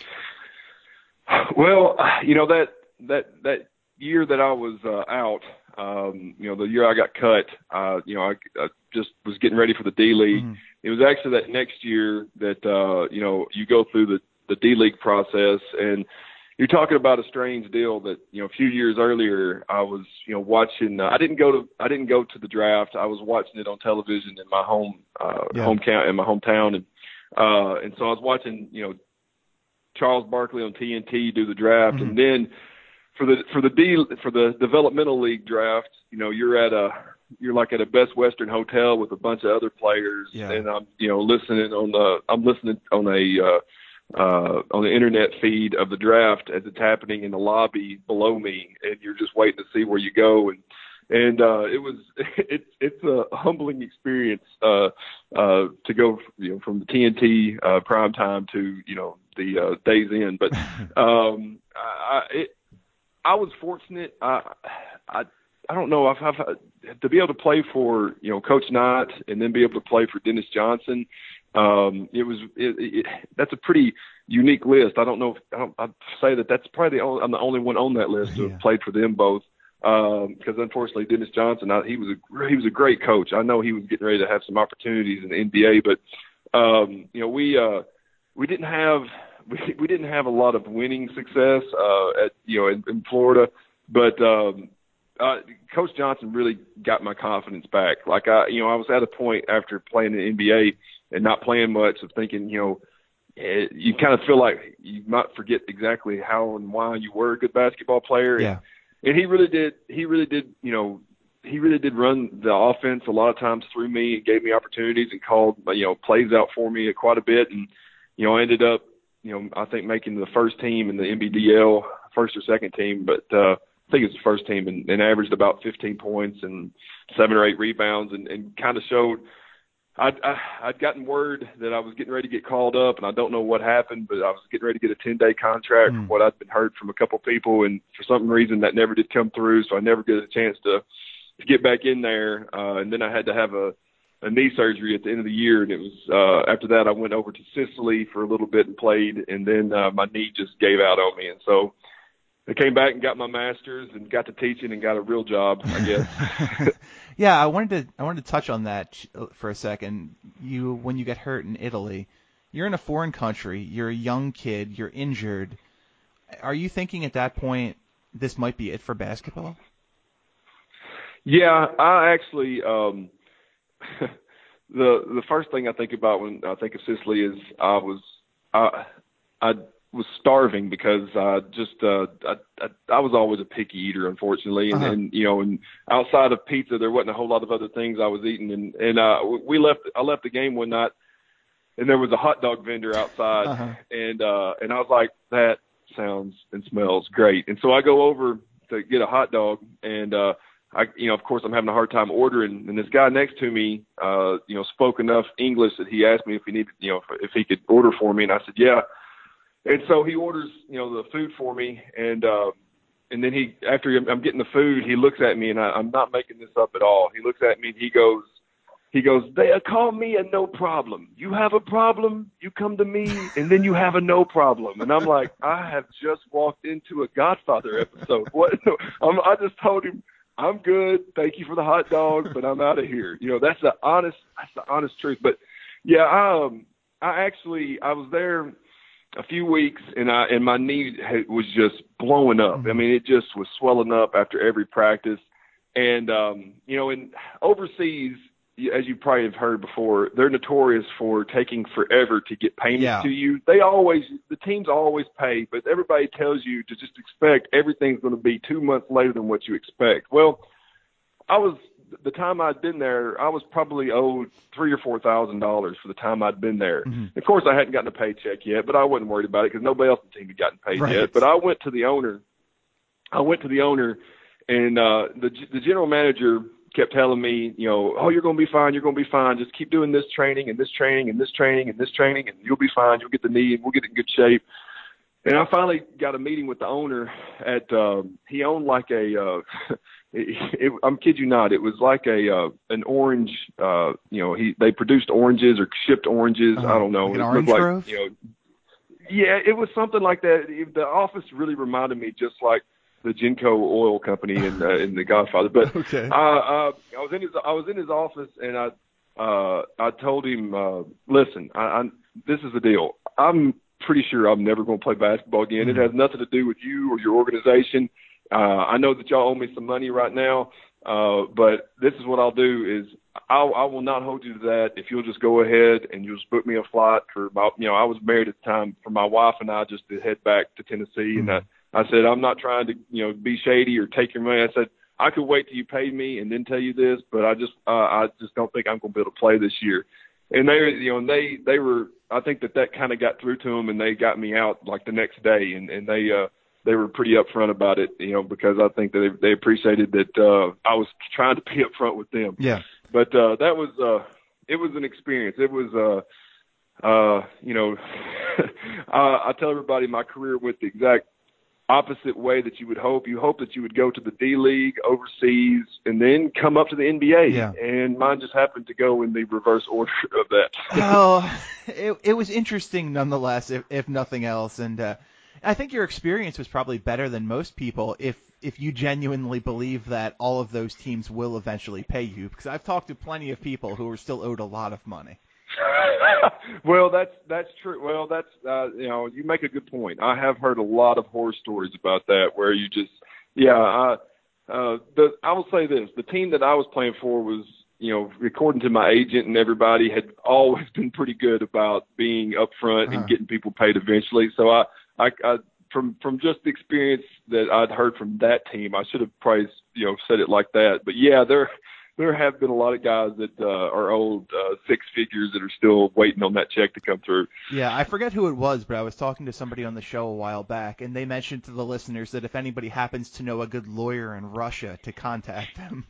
Well, you know that that that year that I was uh, out, um, you know, the year I got cut, uh, you know, I, I just was getting ready for the D League. Mm-hmm. It was actually that next year that uh, you know you go through the the D League process and you're talking about a strange deal that you know a few years earlier I was you know watching uh, I didn't go to I didn't go to the draft I was watching it on television in my home uh yeah. home count in my hometown and uh and so I was watching you know Charles Barkley on TNT do the draft mm-hmm. and then for the for the D for the developmental league draft you know you're at a you're like at a Best Western hotel with a bunch of other players yeah. and I'm you know listening on the I'm listening on a uh uh, on the internet feed of the draft as it's happening in the lobby below me, and you're just waiting to see where you go. And and uh, it was it's it's a humbling experience uh, uh, to go you know from the TNT uh, prime time to you know the uh, days in. But um, I it, I was fortunate. I I I don't know I've, I've to be able to play for you know Coach Knight and then be able to play for Dennis Johnson um, it was it, it, that's a pretty unique list. I don't know if I don't, I'd say that that's probably the only, I'm the only one on that list who yeah. played for them both. Because um, unfortunately, Dennis Johnson, I, he was a he was a great coach. I know he was getting ready to have some opportunities in the NBA, but um, you know we uh, we didn't have we, we didn't have a lot of winning success uh, at you know in, in Florida, but um, uh, Coach Johnson really got my confidence back. Like I, you know, I was at a point after playing in the NBA and not playing much of thinking, you know, it, eh, you kind of feel like you might forget exactly how and why you were a good basketball player. Yeah. And, and he really did. He really did. You know, he really did run the offense a lot of times through me and gave me opportunities and called you know plays out for me quite a bit. And you know, I ended up you know I think making the first team in the NBDL, first or second team, but uh, I think it's the first team and, and averaged about 15 points and seven or eight rebounds and, and kind of showed I'd, I, I'd gotten word that I was getting ready to get called up, and I don't know what happened, but I was getting ready to get a 10 day contract mm. from what I'd been heard from a couple people, and for some reason that never did come through, so I never get a chance to to get back in there. Uh, and then I had to have a a knee surgery at the end of the year, and it was uh, after that I went over to Sicily for a little bit and played, and then uh, my knee just gave out on me, and so I came back and got my master's and got to teaching and got a real job, I guess. yeah, I wanted to I wanted to touch on that for a second. You when you get hurt in Italy, you're in a foreign country, you're a young kid, you're injured. Are you thinking at that point this might be it for basketball? Yeah, I actually um the the first thing I think about when I think of Sicily is I was I I was starving because uh just uh I, I I was always a picky eater unfortunately and, uh-huh. and you know and outside of pizza there wasn't a whole lot of other things I was eating and and uh we left I left the game one night and there was a hot dog vendor outside uh-huh. and uh and I was like that sounds and smells great and so I go over to get a hot dog and uh I, you know, of course, I'm having a hard time ordering, and this guy next to me, uh, you know, spoke enough English that he asked me if he needed, you know, if, if he could order for me, and I said, yeah. And so he orders, you know, the food for me, and uh, and then he, after I'm getting the food, he looks at me, and I, I'm not making this up at all. He looks at me and he goes, he goes, they call me a no problem. You have a problem, you come to me, and then you have a no problem. And I'm like, I have just walked into a Godfather episode. What? I'm, I just told him, I'm good. Thank you for the hot dog, but I'm out of here. You know, that's the honest, that's the honest truth. But yeah, um, I actually, I was there a few weeks and I and my knee was just blowing up. I mean, it just was swelling up after every practice. And um, you know, in overseas, as you probably have heard before, they're notorious for taking forever to get payments yeah. to you. They always the teams always pay, but everybody tells you to just expect everything's going to be 2 months later than what you expect. Well, I was the time I'd been there, I was probably owed three or four thousand dollars for the time I'd been there. Mm-hmm. Of course, I hadn't gotten a paycheck yet, but I wasn't worried about it because nobody else on the team had gotten paid right. yet. But I went to the owner. I went to the owner, and uh, the the general manager kept telling me, you know, oh, you're going to be fine. You're going to be fine. Just keep doing this training and this training and this training and this training, and you'll be fine. You'll get the knee, and we'll get in good shape. and I finally got a meeting with the owner at uh, he owned like a uh, it, it, I'm kid you not it was like a uh, an orange uh, you know he they produced oranges or shipped oranges uh I don't know like an it orange like grove? you know yeah it was something like that It- the office really reminded me just like the Genco oil company in uh, in The Godfather but Okay. uh, uh, I was in his I was in his office and I uh, I told him uh, listen I, I this is the deal I'm pretty sure I'm never going to play basketball again. It has nothing to do with you or your organization. Uh, I know that y'all owe me some money right now, uh, but this is what I'll do is I'll, I will not hold you to that. If you'll just go ahead and you'll just book me a flight for about, you know, I was married at the time for my wife and I just to head back to Tennessee. And I, I said, I'm not trying to, you know, be shady or take your money. I said, I could wait till you paid me and then tell you this, but I just, uh, I just don't think I'm going to be able to play this year and they you know they they were I think that that kind of got through to them and they got me out like the next day and and they uh they were pretty upfront about it you know because I think that they they appreciated that uh I was trying to be upfront with them Yeah. but uh that was uh it was an experience it was uh uh you know I, I tell everybody my career went the exact opposite way that you would hope. You hope that you would go to the D League overseas and then come up to the NBA. Yeah. And mine just happened to go in the reverse order of that. well, it it was interesting nonetheless, if if nothing else, and uh, I think your experience was probably better than most people if if you genuinely believe that all of those teams will eventually pay you. Because I've talked to plenty of people who are still owed a lot of money. well, that's that's true. Well, that's uh, you know, you make a good point. I have heard a lot of horror stories about that where you just yeah, I uh the I will say this, the team that I was playing for was you know, according to my agent and everybody, had always been pretty good about being upfront Uh-huh. and getting people paid eventually. So I, I, I, from from just the experience that I'd heard from that team, I should have probably you know said it like that. But yeah, there there have been a lot of guys that uh, are owed uh, six figures that are still waiting on that check to come through. Yeah, I forget who it was, but I was talking to somebody on the show a while back, and they mentioned to the listeners that if anybody happens to know a good lawyer in Russia, to contact them.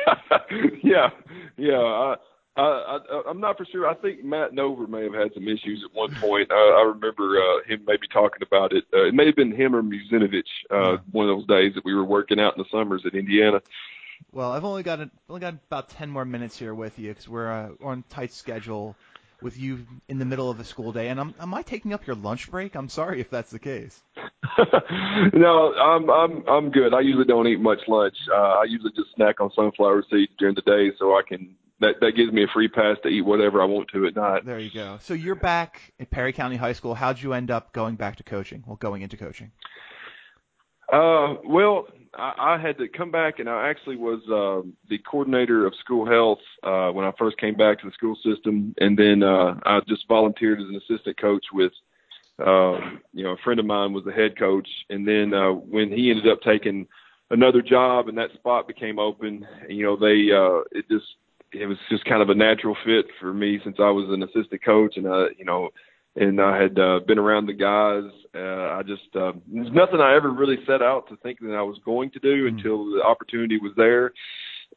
yeah, yeah. I, I, I, I'm not for sure. I think Matt Nover may have had some issues at one point. I, I remember uh, him maybe talking about it. Uh, it may have been him or Muzinovich uh, one of those days that we were working out in the summers at Indiana. Well, I've only got a, only got about ten more minutes here with you because we're uh, on tight schedule with you in the middle of a school day. And I'm, am I taking up your lunch break? I'm sorry if that's the case. no, I'm I'm I'm good. I usually don't eat much lunch. Uh, I usually just snack on sunflower seeds during the day, so I can that that gives me a free pass to eat whatever I want to at night. There you go. So you're back at Perry County High School. How'd you end up going back to coaching? Well, going into coaching. Uh, well, I, I had to come back, and I actually was uh, the coordinator of school health uh, when I first came back to the school system, and then uh, I just volunteered as an assistant coach with, uh, you know, a friend of mine was the head coach, and then uh, when he ended up taking another job, and that spot became open, you know, they uh, it just it was just kind of a natural fit for me since I was an assistant coach, and uh, you know and I had uh, been around the guys. Uh, I just uh, there's nothing I ever really set out to think that I was going to do until the opportunity was there,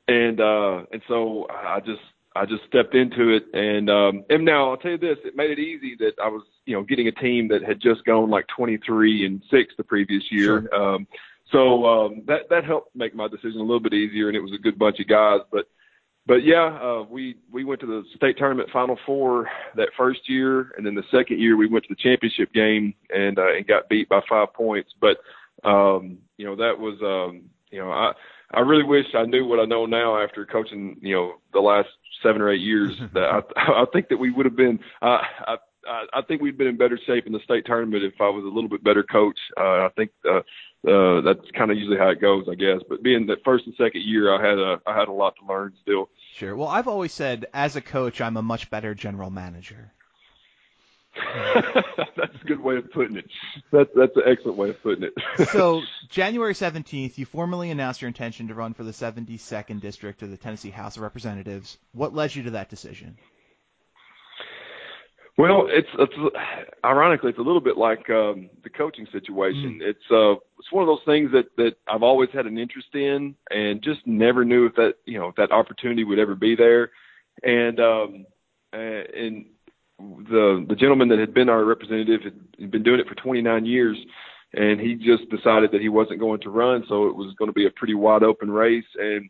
and uh, and so I just I just stepped into it, and um, and now I'll tell you this: it made it easy that I was you know getting a team that had just gone like 23 and six the previous year. Um, so um, that that helped make my decision a little bit easier, and it was a good bunch of guys, but but yeah, uh, we we went to the state tournament final four that first year, and then the second year we went to the championship game and uh, and got beat by five points. But um, you know that was um, you know I I really wish I knew what I know now after coaching you know the last seven or eight years. that I I think that we would have been. Uh, I, I I think we'd been in better shape in the state tournament if I was a little bit better coach. Uh, I think uh, uh, that's kind of usually how it goes, I guess. But being the first and second year, I had a I had a lot to learn still. Sure. Well, I've always said, as a coach, I'm a much better general manager. that's a good way of putting it. That's that's an excellent way of putting it. so, January 17th, you formally announced your intention to run for the 72nd District of the Tennessee House of Representatives. What led you to that decision? Well, it's it's ironically it's a little bit like um, the coaching situation. Mm. It's uh it's one of those things that that I've always had an interest in, and just never knew if that you know if that opportunity would ever be there. And um, uh, and the the gentleman that had been our representative had been doing it for 29 years, and he just decided that he wasn't going to run, so it was going to be a pretty wide open race. And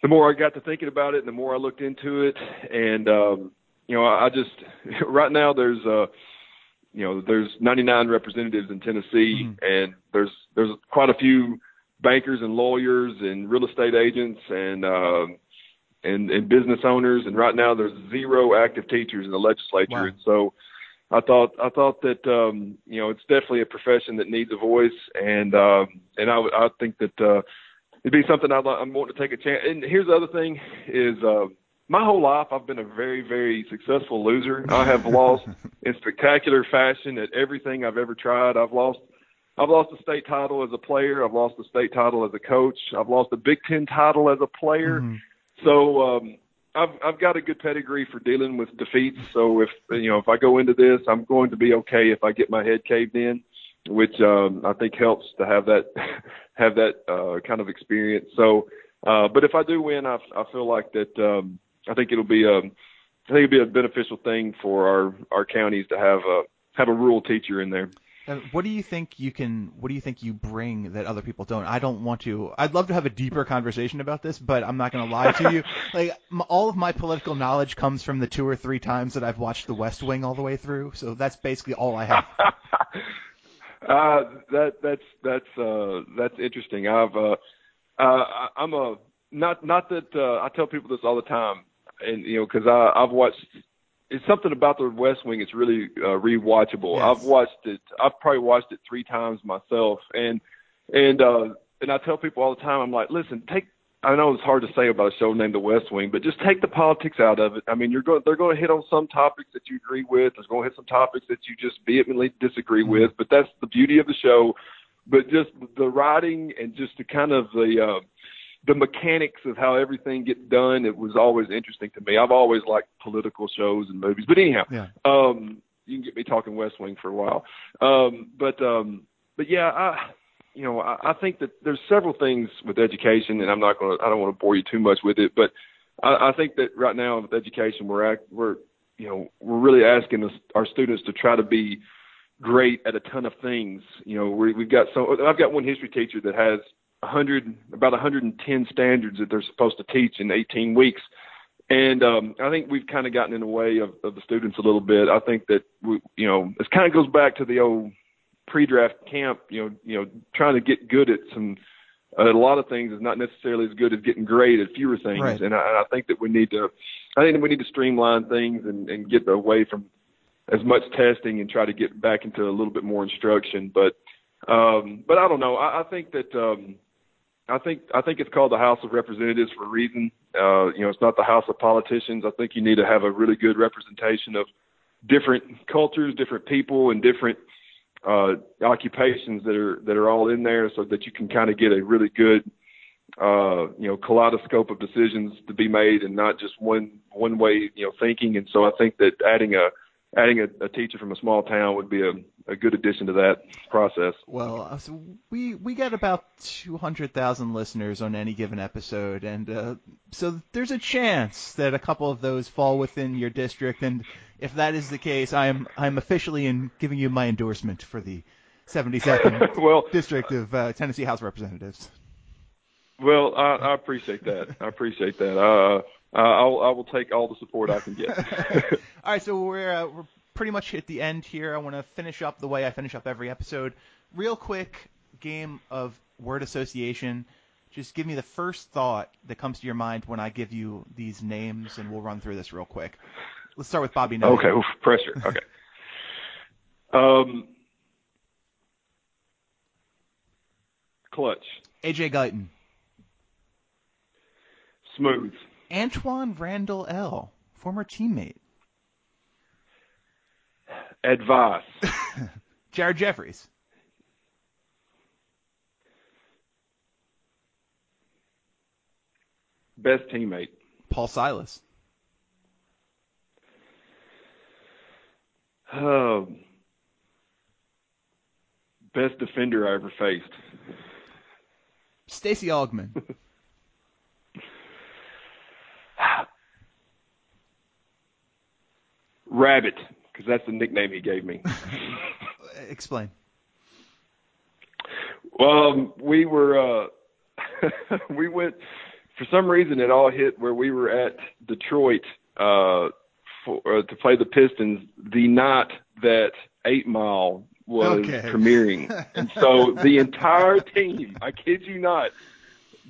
the more I got to thinking about it, and the more I looked into it, and um, you know, I, just right now there's uh you know there's 99 representatives in Tennessee, mm-hmm. and there's there's quite a few bankers and lawyers and real estate agents and uh, and and business owners, and right now there's zero active teachers in the legislature, wow. and so. I thought I thought that um, you know it's definitely a profession that needs a voice, and um, and I I think that uh, it'd be something I'd, I'm wanting to take a chance. And here's the other thing is uh, my whole life I've been a very very successful loser. I have lost in spectacular fashion at everything I've ever tried. I've lost I've lost a state title as a player. I've lost a state title as a coach. I've lost a Big Ten title as a player. Mm-hmm. So um, I've I've got a good pedigree for dealing with defeats. So if you know if I go into this, I'm going to be okay if I get my head caved in, which um, I think helps to have that have that uh, kind of experience. So, uh, but if I do win, I I feel like that. Um, I think it'll be a I think it'll be a beneficial thing for our our counties to have a have a rural teacher in there. Uh, what do you think you can? What do you think you bring that other people don't? I don't want to. I'd love to have a deeper conversation about this, but I'm not going to lie to you. Like all of my political knowledge comes from the two or three times that I've watched The West Wing all the way through. So that's basically all I have. uh, that that's that's uh, that's interesting. I've uh, uh, I'm a not not that uh, I tell people this all the time, and you know because I've watched it's something about the West Wing. It's really uh, rewatchable. Yes. I've watched it. I've probably watched it three times myself, and and uh, and I tell people all the time. I'm like, listen, take. I know it's hard to say about a show named The West Wing, but just take the politics out of it. I mean, you're going. They're going to hit on some topics that you agree with. There's going to hit some topics that you just vehemently disagree mm-hmm. with. But that's the beauty of the show. But just the writing and just the kind of the uh, the mechanics of how everything gets done, it was always interesting to me. I've always liked political shows and movies, but anyhow, yeah. um, you can get me talking West Wing for a while. Um, but um, but yeah, I you know I, I think that there's several things with education, and I'm not going to I don't want to bore you too much with it, but I, I think that right now with education we're act, we're you know we're really asking us, our students to try to be great at a ton of things. You know, we, we've got so I've got one history teacher that has 100 about 110 standards that they're supposed to teach in 18 weeks. And um, I think we've kind of gotten in the way of, of the students a little bit. I think that we, you know, it kind of goes back to the old pre-draft camp. You know, you know, trying to get good at some uh, a lot of things is not necessarily as good as getting great at fewer things. Right. And, I, I think that we need to, I think that we need to streamline things and, and get away from as much testing and try to get back into a little bit more instruction. But, um, but I don't know. I, I think that. Um, I think I think it's called the House of Representatives for a reason. Uh, you know, it's not the House of Politicians. I think you need to have a really good representation of different cultures, different people, and different uh, occupations that are that are all in there, so that you can kind of get a really good uh, you know kaleidoscope of decisions to be made, and not just one one way you know thinking. And so I think that adding a adding a, a teacher from a small town would be a, a good addition to that process. Well, uh, so we we get about 200,000 listeners on any given episode, and uh, so there's a chance that a couple of those fall within your district. And if that is the case, I am I'm officially in giving you my endorsement for the 72nd well, district of uh, Tennessee House of Representatives. Well, I, I appreciate that. I appreciate that. Uh, uh, I'll, I will take all the support I can get. all right, so we're uh, we're pretty much at the end here. I want to finish up the way I finish up every episode. Real quick game of word association. Just give me the first thought that comes to your mind when I give you these names, and we'll run through this real quick. Let's start with Bobby Knight. Okay, Oof, pressure. Okay. um, clutch. AJ Guyton. Smooth. Antwaan Randle El, former teammate. Advice. Jared Jeffries. Best teammate. Paul Silas. Um, best defender I ever faced. Stacey Augmon. Rabbit. because that's the nickname he gave me. Explain. Well, we were uh, we went for some reason it all hit where we were at Detroit uh, for, uh, to play the Pistons the night that Eight Mile was Okay. premiering, and so the entire team, I kid you not,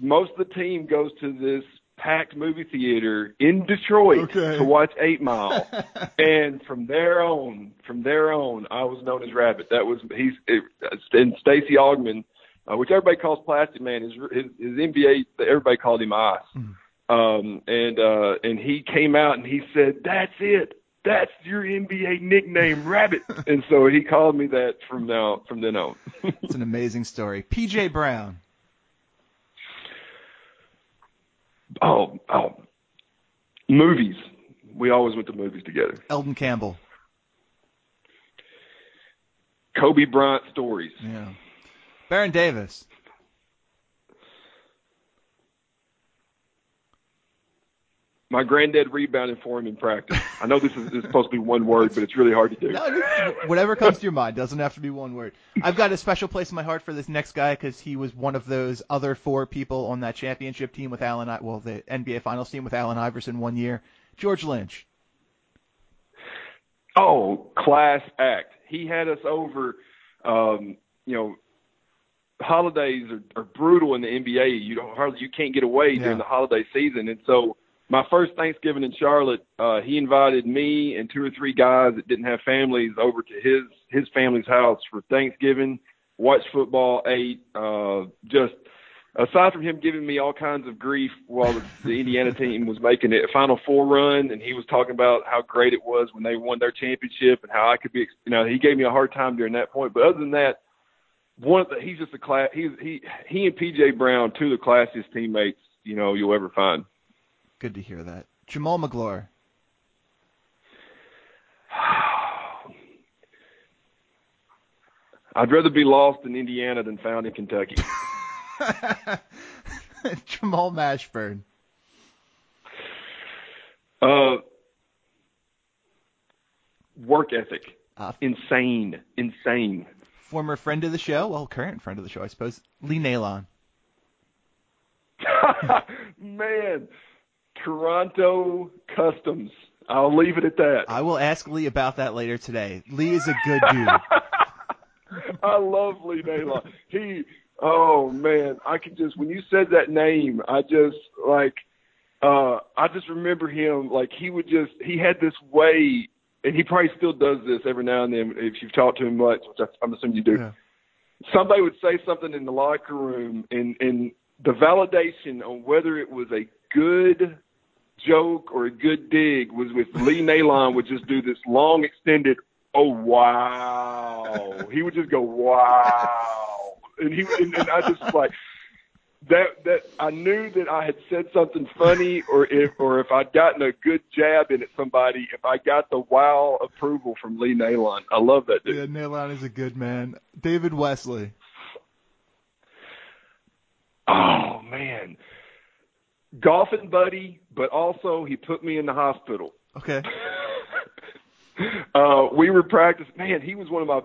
most of the team goes to this packed movie theater in Detroit Okay. to watch Eight Mile, and from there on, from there on, I was known as Rabbit. That was he's it, and Stacey Augmon, uh, which everybody calls Plastic Man. His, his his NBA, everybody called him Ice. Um, and uh, and he came out and he said, "That's it." That's your NBA nickname, Rabbit, and so he called me that from now from then on. It's an amazing story. PJ Brown. Oh, oh, movies. We always went to movies together. Elden Campbell. Kobe Bryant stories. Yeah. Baron Davis. My granddad rebounded for him in practice. I know this is, this is supposed to be one word, but it's really hard to do. No, whatever comes to your mind doesn't have to be one word. I've got a special place in my heart for this next guy because he was one of those other four people on that championship team with Allen. I- Well, the NBA Finals team with Allen Iverson one year. George Lynch. Oh, class act. He had us over. Um, you know, holidays are, are brutal in the NBA. You don't hardly you can't get away Yeah. during the holiday season, and so my first Thanksgiving in Charlotte, uh, he invited me and two or three guys that didn't have families over to his his family's house for Thanksgiving. Watched football, ate. Uh, just aside from him giving me all kinds of grief while the, the Indiana team was making it a Final Four run, and he was talking about how great it was when they won their championship and how I could be, you know, he gave me a hard time during that point. But other than that, one of the, he's just a class. He's he he and PJ Brown, two of the classiest teammates you know you'll ever find. Good to hear that. Jamaal Magloire. I'd rather be lost in Indiana than found in Kentucky. Jamal Mashburn. Uh, work ethic, Uh, insane, insane. former friend of the show, well, current friend of the show, I suppose. Lee Nailon. Man, Toronto Customs. I'll leave it at that. I will ask Lee about that later today. Lee is a good dude. I love Lee Nailon. He, oh man, I can just when you said that name, I just like, uh, I just remember him like he would just he had this way, and he probably still does this every now and then if you've talked to him much, which I, I'm assuming you do. Yeah. Somebody would say something in the locker room, and and the validation on whether it was a good joke or a good dig was with Lee Nailon would just do this long extended oh wow. he would just go wow. And he and, and I just like that that I knew that I had said something funny or if or if I'd gotten a good jab in at somebody, if I got the wow approval from Lee Nailon. I love that dude. Yeah, Nailon is a good man. David Wesley. Oh man. Golfing buddy, but also he put me in the hospital. Okay. uh we were practicing. Man he was one of my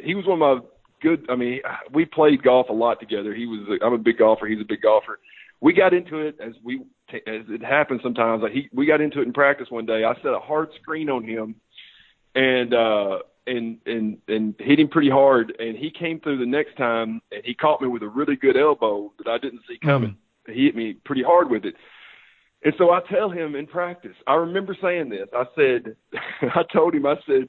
he was one of my good i mean we played golf a lot together. He was a, i'm a big golfer. He's a big golfer. We got into it as we as it happens sometimes. Like he we got into it in practice one day. I set a hard screen on him and uh and and and hit him pretty hard. And he came through the next time and he caught me with a really good elbow that i didn't see coming he hit me pretty hard with it and so I tell him in practice, I remember saying this. I said, I told him, I said,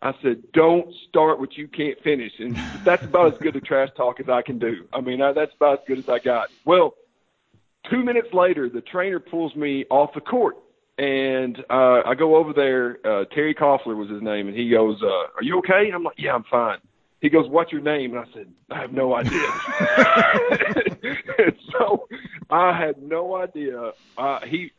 I said, don't start what you can't finish. And that's about as good a trash talk as I can do. I mean, I, that's about as good as I got. Well, two minutes later, the trainer pulls me off the court. And uh, I go over there. Uh, Terry Kofler was his name. And he goes, uh, are you okay? I'm like, yeah, I'm fine. He goes, what's your name? And I said, I have no idea. and so I had no idea. Uh, he,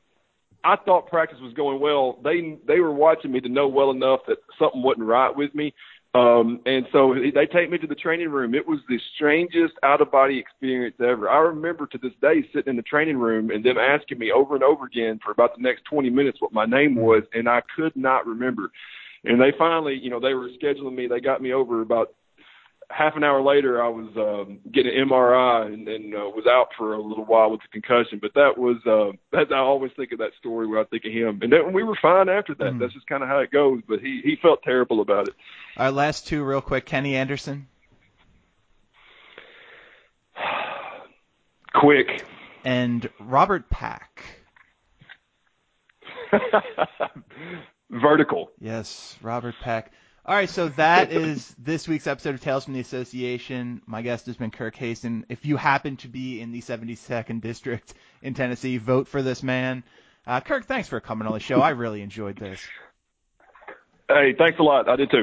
I thought practice was going well. They they were watching me to know well enough that something wasn't right with me. Um, and so they take me to the training room. It was the strangest out of body experience ever. I remember to this day sitting in the training room and them asking me over and over again for about the next 20 minutes what my name was, and I could not remember. and they finally, you know, they were scheduling me. They got me over about half an hour later. I was um, getting an MRI and, and uh, was out for a little while with the concussion. But that was uh, that I always think of that story where I think of him, and then we were fine after that. Mm. That's just kind of how it goes. But he he felt terrible about it. Right, last two real quick. Kenny Anderson. Quick. And Robert Pack. Vertical. Yes, Robert Pack. All right, so that is this week's episode of Tales from the Association. My guest has been Kirk Haston. If you happen to be in the 72nd District in Tennessee, vote for this man. Uh, Kirk, thanks for coming on the show. I really enjoyed this. Hey, thanks a lot. I did too.